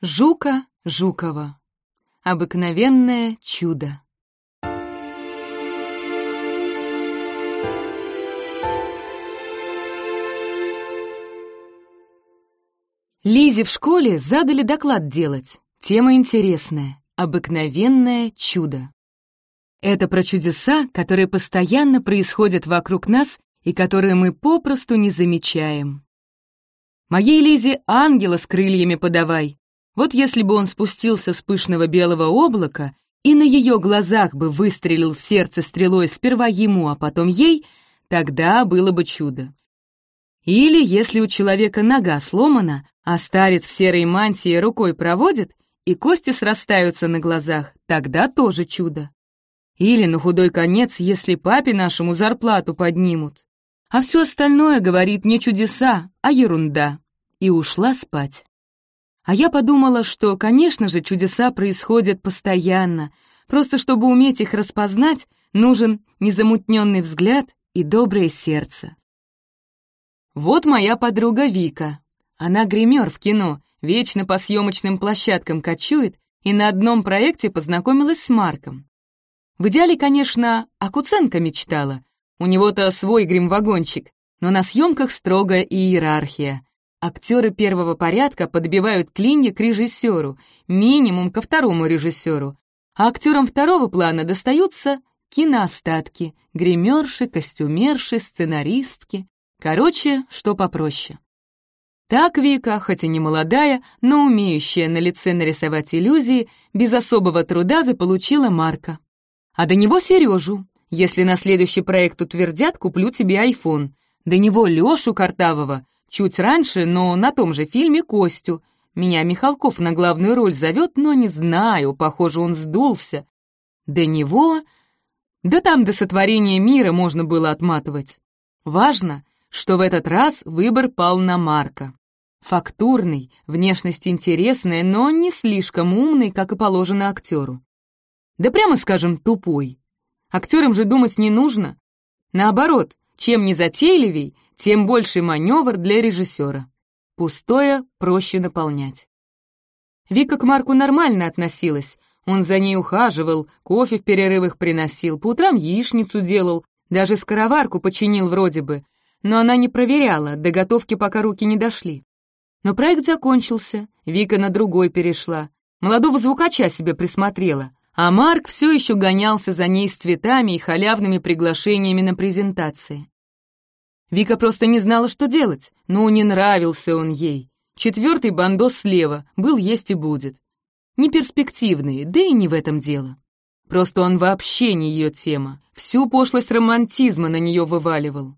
Жука Жукова. Обыкновенное чудо. Лизе в школе задали доклад делать. Тема интересная. Обыкновенное чудо. Это про чудеса, которые постоянно происходят вокруг нас и которые мы попросту не замечаем. Моей Лизе ангела с крыльями подавай, вот если бы он спустился с пышного белого облака и на ее глазах бы выстрелил в сердце стрелой сперва ему, а потом ей, тогда было бы чудо. Или если у человека нога сломана, а старец в серой мантии рукой проводит, и кости срастаются на глазах, тогда тоже чудо. Или на худой конец, если папе нашему зарплату поднимут. А все остальное, говорит, не чудеса, а ерунда. И ушла спать. А я подумала, что, конечно же, чудеса происходят постоянно. Просто чтобы уметь их распознать, нужен незамутненный взгляд и доброе сердце. Вот моя подруга Вика. Она гример в кино, вечно по съемочным площадкам кочует и на одном проекте познакомилась с Марком. В идеале, конечно, Акуценко мечтала. У него-то свой гримвагончик, но на съемках строгая иерархия. Актеры первого порядка подбивают клинья к режиссеру, минимум ко второму режиссеру, а актерам второго плана достаются киноостатки, гримерши, костюмерши, сценаристки. Короче, что попроще. Так Вика, хоть и не молодая, но умеющая на лице нарисовать иллюзии, без особого труда заполучила Марка. А до него Сережу. Если на следующий проект утвердят, куплю тебе айфон. До него Лешу Картавого — Чуть раньше, но на том же фильме «Костю». Меня Михалков на главную роль зовет, но не знаю, похоже, он сдулся. До него... Да там до сотворения мира можно было отматывать. Важно, что в этот раз выбор пал на Марка. Фактурный, внешность интересная, но не слишком умный, как и положено актеру. Да прямо скажем, тупой. Актерам же думать не нужно. Наоборот, чем не затейливей тем больший маневр для режиссера. Пустое проще наполнять. Вика к Марку нормально относилась. Он за ней ухаживал, кофе в перерывах приносил, по утрам яичницу делал, даже скороварку починил вроде бы. Но она не проверяла, до готовки пока руки не дошли. Но проект закончился, Вика на другой перешла. Молодого звукача себе присмотрела, а Марк все еще гонялся за ней с цветами и халявными приглашениями на презентации. Вика просто не знала, что делать, но не нравился он ей. Четвертый бандос слева, был, есть и будет. Неперспективный, да и не в этом дело. Просто он вообще не ее тема, всю пошлость романтизма на нее вываливал.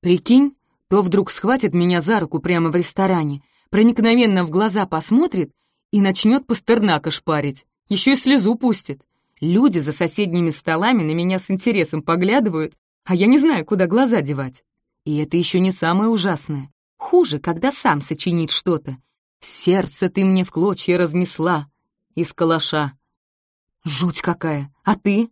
Прикинь, то вдруг схватит меня за руку прямо в ресторане, проникновенно в глаза посмотрит и начнет пастернака шпарить, еще и слезу пустит. Люди за соседними столами на меня с интересом поглядывают, а я не знаю, куда глаза девать. И это еще не самое ужасное. Хуже, когда сам сочинит что-то. Сердце ты мне в клочья разнесла. Из калаша. Жуть какая. А ты?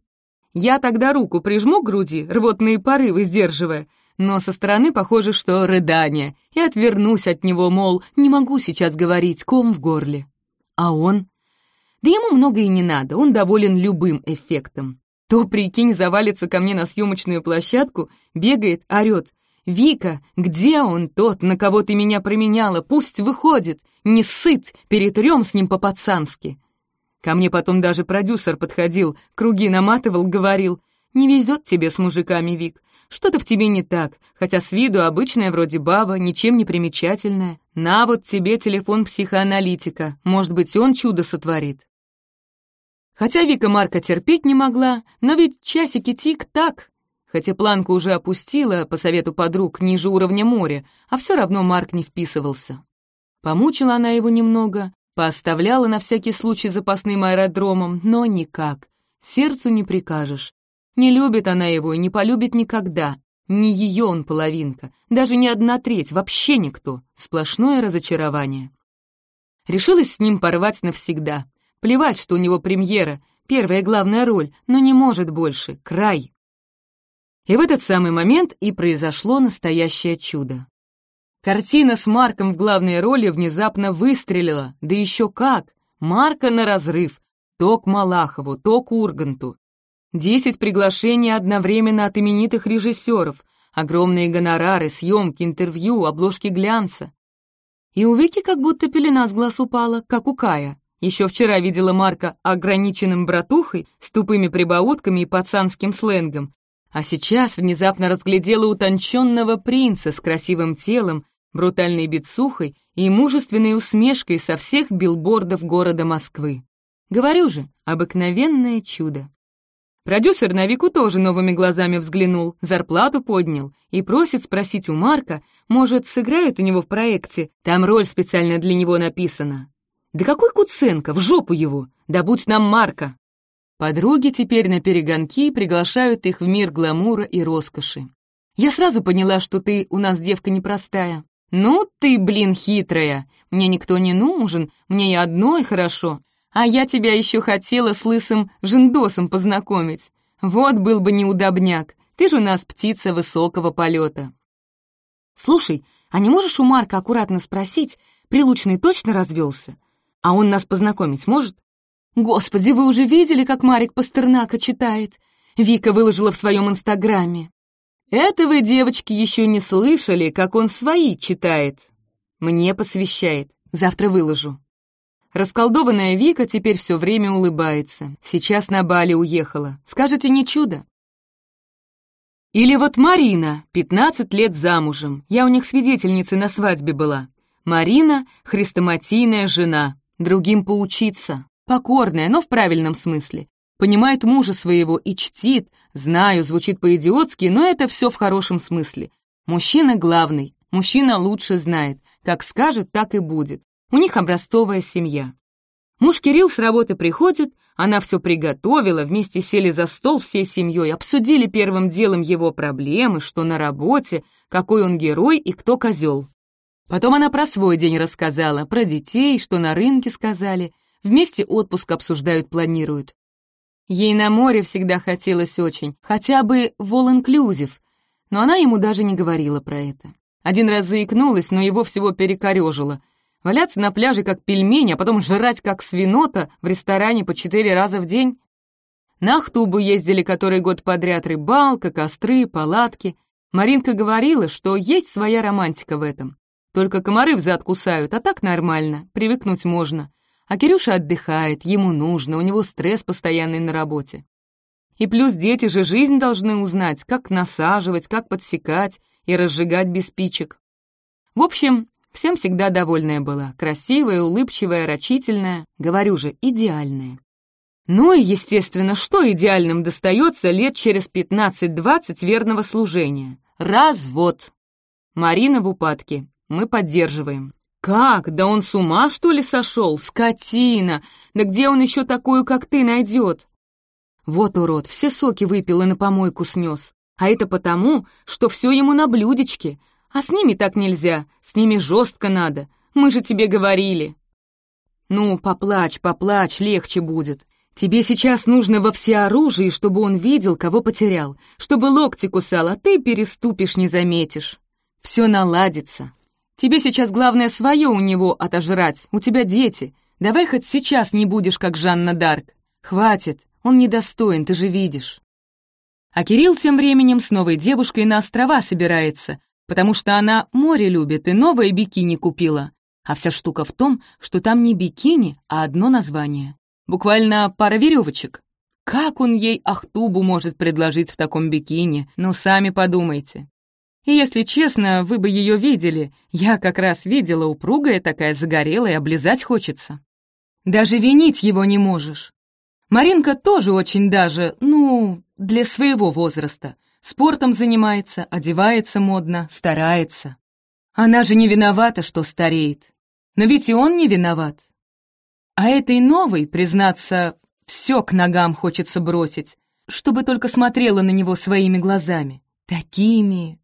Я тогда руку прижму к груди, рвотные порывы сдерживая, но со стороны похоже, что рыдание, и отвернусь от него, мол, не могу сейчас говорить, ком в горле. А он? Да ему много и не надо, он доволен любым эффектом. То, прикинь, завалится ко мне на съемочную площадку, бегает, орет. Вика, где он, тот, на кого ты меня променяла? Пусть выходит! Не сыт! Перетрем с ним по-пацански!» Ко мне потом даже продюсер подходил, круги наматывал, говорил, «Не везет тебе с мужиками, Вик. Что-то в тебе не так, хотя с виду обычная вроде баба, ничем не примечательная. На вот тебе телефон психоаналитика, может быть, он чудо сотворит». Хотя Вика Марка терпеть не могла, но ведь часики тик-так, Хотя планку уже опустила, по совету подруг, ниже уровня моря, а все равно Марк не вписывался. Помучила она его немного, пооставляла на всякий случай запасным аэродромом, но никак. Сердцу не прикажешь. Не любит она его и не полюбит никогда. Не ее он половинка, даже не одна треть, вообще никто. Сплошное разочарование. Решилась с ним порвать навсегда. Плевать, что у него премьера, первая главная роль, но не может больше, край. И в этот самый момент и произошло настоящее чудо. Картина с Марком в главной роли внезапно выстрелила, да еще как! Марка на разрыв, то к Малахову, то к Урганту. Десять приглашений одновременно от именитых режиссеров, огромные гонорары, съемки, интервью, обложки глянца. И у Вики как будто пелена с глаз упала, как у Кая. Еще вчера видела Марка ограниченным братухой, с тупыми прибаутками и пацанским сленгом, а сейчас внезапно разглядела утонченного принца с красивым телом, брутальной бицухой и мужественной усмешкой со всех билбордов города Москвы. Говорю же, обыкновенное чудо. Продюсер на Вику тоже новыми глазами взглянул, зарплату поднял и просит спросить у Марка, может, сыграют у него в проекте, там роль специально для него написана. Да какой Куценко, в жопу его! Да будь нам Марка! Подруги теперь на перегонки приглашают их в мир гламура и роскоши. Я сразу поняла, что ты у нас девка непростая. Ну ты, блин, хитрая. Мне никто не нужен, мне и одной хорошо. А я тебя еще хотела с лысым жиндосом познакомить. Вот был бы неудобняк. Ты же у нас птица высокого полета. Слушай, а не можешь у Марка аккуратно спросить, Прилучный точно развелся? А он нас познакомить может? Господи, вы уже видели, как Марик Пастернака читает? Вика выложила в своем инстаграме. Это вы, девочки, еще не слышали, как он свои читает. Мне посвящает. Завтра выложу. Расколдованная Вика теперь все время улыбается. Сейчас на Бали уехала. Скажете, не чудо? Или вот Марина, 15 лет замужем. Я у них свидетельницей на свадьбе была. Марина — хрестоматийная жена. Другим поучиться покорная, но в правильном смысле. Понимает мужа своего и чтит. Знаю, звучит по-идиотски, но это все в хорошем смысле. Мужчина главный, мужчина лучше знает. Как скажет, так и будет. У них образцовая семья. Муж Кирилл с работы приходит, она все приготовила, вместе сели за стол всей семьей, обсудили первым делом его проблемы, что на работе, какой он герой и кто козел. Потом она про свой день рассказала, про детей, что на рынке сказали. Вместе отпуск обсуждают, планируют. Ей на море всегда хотелось очень, хотя бы в all-inclusive, но она ему даже не говорила про это. Один раз заикнулась, но его всего перекорежило. Валяться на пляже как пельмень, а потом жрать как свинота в ресторане по четыре раза в день. На Ахтубу ездили который год подряд рыбалка, костры, палатки. Маринка говорила, что есть своя романтика в этом. Только комары взад кусают, а так нормально, привыкнуть можно. А Кирюша отдыхает, ему нужно, у него стресс постоянный на работе. И плюс дети же жизнь должны узнать, как насаживать, как подсекать и разжигать без спичек. В общем, всем всегда довольная была, красивая, улыбчивая, рачительная, говорю же, идеальная. Ну и, естественно, что идеальным достается лет через 15-20 верного служения? Развод. Марина в упадке. Мы поддерживаем. «Как? Да он с ума, что ли, сошел? Скотина! Да где он еще такую, как ты, найдет?» «Вот урод, все соки выпил и на помойку снес. А это потому, что все ему на блюдечке. А с ними так нельзя, с ними жестко надо. Мы же тебе говорили». «Ну, поплачь, поплачь, легче будет. Тебе сейчас нужно во всеоружии, чтобы он видел, кого потерял, чтобы локти кусал, а ты переступишь, не заметишь. Все наладится». Тебе сейчас главное свое у него отожрать, у тебя дети. Давай хоть сейчас не будешь, как Жанна Дарк. Хватит, он недостоин, ты же видишь». А Кирилл тем временем с новой девушкой на острова собирается, потому что она море любит и новое бикини купила. А вся штука в том, что там не бикини, а одно название. Буквально пара веревочек. Как он ей ахтубу может предложить в таком бикини? Ну, сами подумайте. И если честно, вы бы ее видели. Я как раз видела, упругая такая, загорелая, облизать хочется. Даже винить его не можешь. Маринка тоже очень даже, ну, для своего возраста. Спортом занимается, одевается модно, старается. Она же не виновата, что стареет. Но ведь и он не виноват. А этой новой, признаться, все к ногам хочется бросить, чтобы только смотрела на него своими глазами. Такими,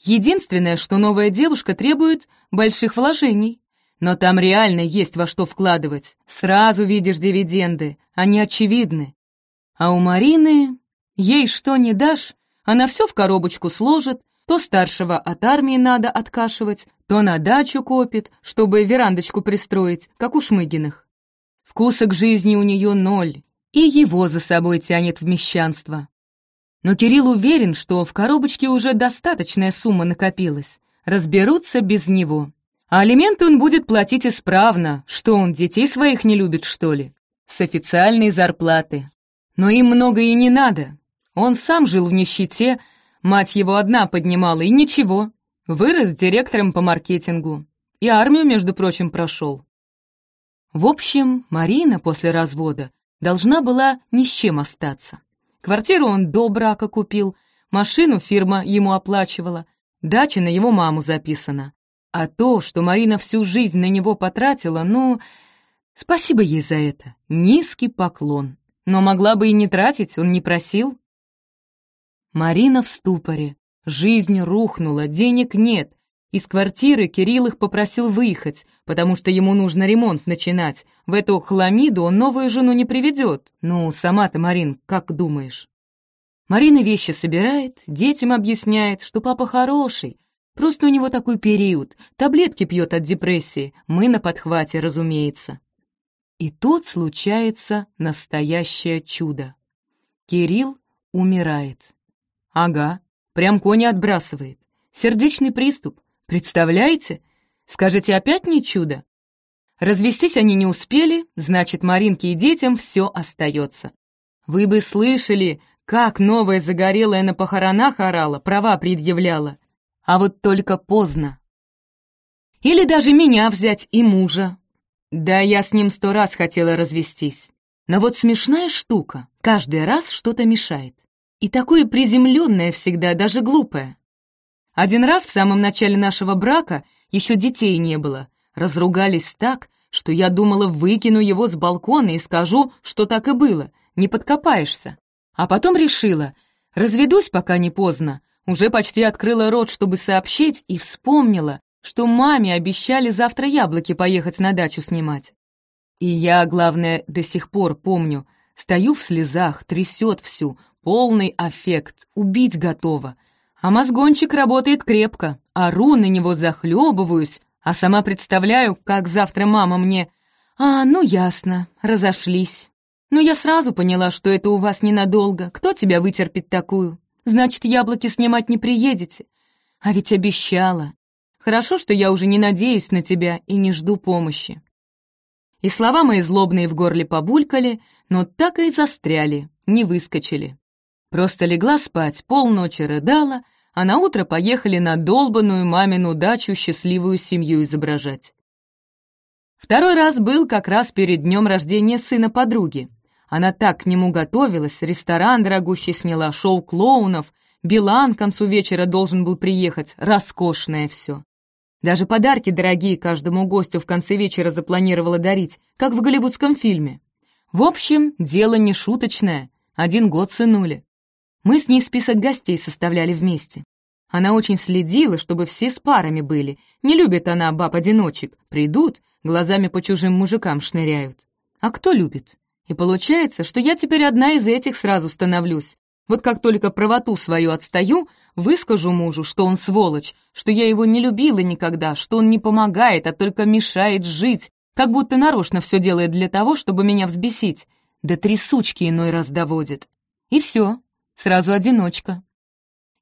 Единственное, что новая девушка требует больших вложений. Но там реально есть во что вкладывать. Сразу видишь дивиденды, они очевидны. А у Марины... Ей что не дашь, она все в коробочку сложит, то старшего от армии надо откашивать, то на дачу копит, чтобы верандочку пристроить, как у Шмыгиных. Вкуса к жизни у нее ноль, и его за собой тянет в мещанство. Но Кирилл уверен, что в коробочке уже достаточная сумма накопилась. Разберутся без него. А алименты он будет платить исправно. Что он, детей своих не любит, что ли? С официальной зарплаты. Но им много и не надо. Он сам жил в нищете, мать его одна поднимала, и ничего. Вырос директором по маркетингу. И армию, между прочим, прошел. В общем, Марина после развода должна была ни с чем остаться. Квартиру он до брака купил, машину фирма ему оплачивала, дача на его маму записана. А то, что Марина всю жизнь на него потратила, ну... Спасибо ей за это. Низкий поклон. Но могла бы и не тратить, он не просил. Марина в ступоре. Жизнь рухнула, денег нет. Из квартиры Кирилл их попросил выехать, потому что ему нужно ремонт начинать. В эту хламиду он новую жену не приведет. Ну, сама-то, Марин, как думаешь? Марина вещи собирает, детям объясняет, что папа хороший. Просто у него такой период. Таблетки пьет от депрессии. Мы на подхвате, разумеется. И тут случается настоящее чудо. Кирилл умирает. Ага, прям кони отбрасывает. Сердечный приступ. Представляете? Скажете, опять не чудо? Развестись они не успели, значит, Маринке и детям все остается. Вы бы слышали, как новая загорелая на похоронах орала, права предъявляла. А вот только поздно. Или даже меня взять и мужа. Да, я с ним сто раз хотела развестись. Но вот смешная штука, каждый раз что-то мешает. И такое приземленное всегда, даже глупое. Один раз в самом начале нашего брака еще детей не было. Разругались так, что я думала, выкину его с балкона и скажу, что так и было, не подкопаешься. А потом решила, разведусь, пока не поздно. Уже почти открыла рот, чтобы сообщить, и вспомнила, что маме обещали завтра яблоки поехать на дачу снимать. И я, главное, до сих пор помню, стою в слезах, трясет всю, полный аффект, убить готова. Амазгончик работает крепко, а ору на него захлебываюсь, а сама представляю, как завтра мама мне... А, ну ясно, разошлись. Но я сразу поняла, что это у вас ненадолго. Кто тебя вытерпит такую? Значит, яблоки снимать не приедете. А ведь обещала. Хорошо, что я уже не надеюсь на тебя и не жду помощи. И слова мои злобные в горле побулькали, но так и застряли, не выскочили. Просто легла спать, полночи рыдала — а на утро поехали на долбанную мамину дачу счастливую семью изображать. Второй раз был как раз перед днем рождения сына подруги. Она так к нему готовилась, ресторан дорогущий сняла, шоу клоунов, Билан к концу вечера должен был приехать, роскошное все. Даже подарки дорогие каждому гостю в конце вечера запланировала дарить, как в голливудском фильме. В общем, дело не шуточное, один год сынули. Мы с ней список гостей составляли вместе. Она очень следила, чтобы все с парами были. Не любит она баб-одиночек. Придут, глазами по чужим мужикам шныряют. А кто любит? И получается, что я теперь одна из этих сразу становлюсь. Вот как только правоту свою отстаю, выскажу мужу, что он сволочь, что я его не любила никогда, что он не помогает, а только мешает жить, как будто нарочно все делает для того, чтобы меня взбесить. Да трясучки иной раз доводит. И все, Сразу одиночка.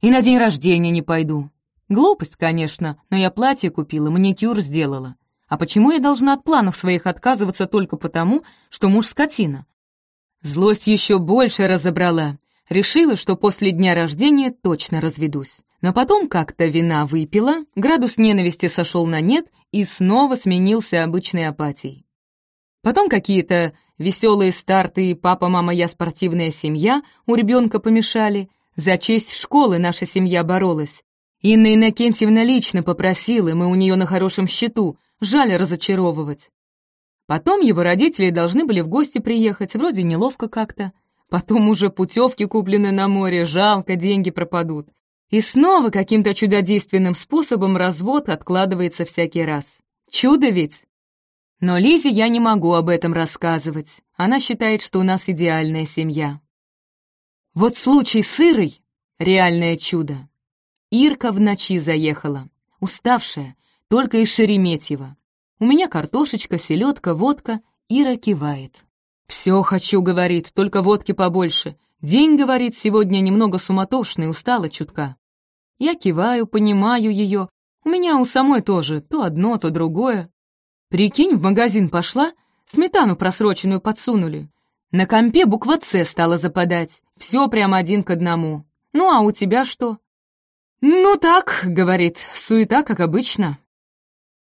И на день рождения не пойду. Глупость, конечно, но я платье купила, маникюр сделала. А почему я должна от планов своих отказываться только потому, что муж скотина? Злость еще больше разобрала. Решила, что после дня рождения точно разведусь. Но потом как-то вина выпила, градус ненависти сошел на нет и снова сменился обычной апатией. Потом какие-то Веселые старты и папа, мама, я спортивная семья у ребенка помешали. За честь школы наша семья боролась. Инна Иннокентьевна лично попросила, мы у нее на хорошем счету, жаль разочаровывать. Потом его родители должны были в гости приехать, вроде неловко как-то. Потом уже путевки куплены на море, жалко, деньги пропадут. И снова каким-то чудодейственным способом развод откладывается всякий раз. Чудо ведь! Но Лизе я не могу об этом рассказывать. Она считает, что у нас идеальная семья. Вот случай с Ирой — реальное чудо. Ирка в ночи заехала, уставшая, только из Шереметьева. У меня картошечка, селедка, водка. Ира кивает. «Все хочу», — говорит, — «только водки побольше. День, — говорит, — сегодня немного суматошный, устала чутка». Я киваю, понимаю ее. У меня у самой тоже то одно, то другое. Прикинь, в магазин пошла, сметану просроченную подсунули. На компе буква С стала западать. Все прямо один к одному. Ну, а у тебя что? «Ну так», — говорит, — «суета, как обычно».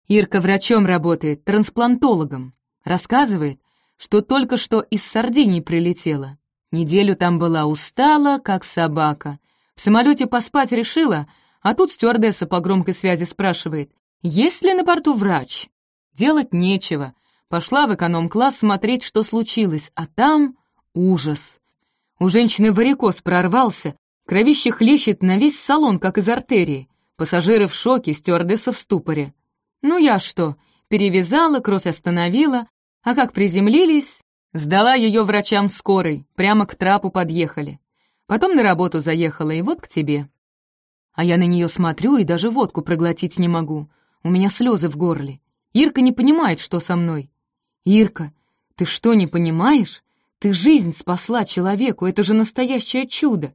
Ирка врачом работает, трансплантологом. Рассказывает, что только что из Сардинии прилетела. Неделю там была устала, как собака. В самолете поспать решила, а тут стюардесса по громкой связи спрашивает, есть ли на борту врач? Делать нечего. Пошла в эконом-класс смотреть, что случилось, а там ужас. У женщины варикоз прорвался, кровище хлещет на весь салон, как из артерии. Пассажиры в шоке, стюардесса в ступоре. Ну я что, перевязала, кровь остановила, а как приземлились, сдала ее врачам скорой, прямо к трапу подъехали. Потом на работу заехала и вот к тебе. А я на нее смотрю и даже водку проглотить не могу. У меня слезы в горле. Ирка не понимает, что со мной. Ирка, ты что, не понимаешь? Ты жизнь спасла человеку, это же настоящее чудо.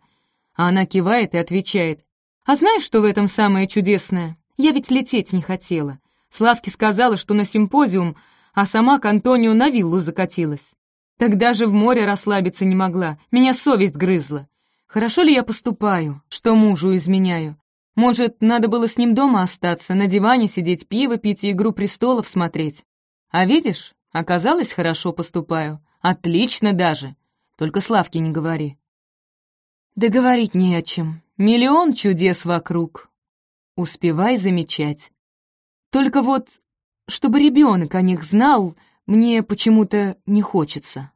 А она кивает и отвечает. А знаешь, что в этом самое чудесное? Я ведь лететь не хотела. Славке сказала, что на симпозиум, а сама к Антонию на виллу закатилась. Тогда же в море расслабиться не могла, меня совесть грызла. Хорошо ли я поступаю, что мужу изменяю? Может, надо было с ним дома остаться, на диване сидеть, пиво пить и «Игру престолов» смотреть. А видишь, оказалось, хорошо поступаю. Отлично даже. Только Славке не говори. Да говорить не о чем. Миллион чудес вокруг. Успевай замечать. Только вот, чтобы ребенок о них знал, мне почему-то не хочется.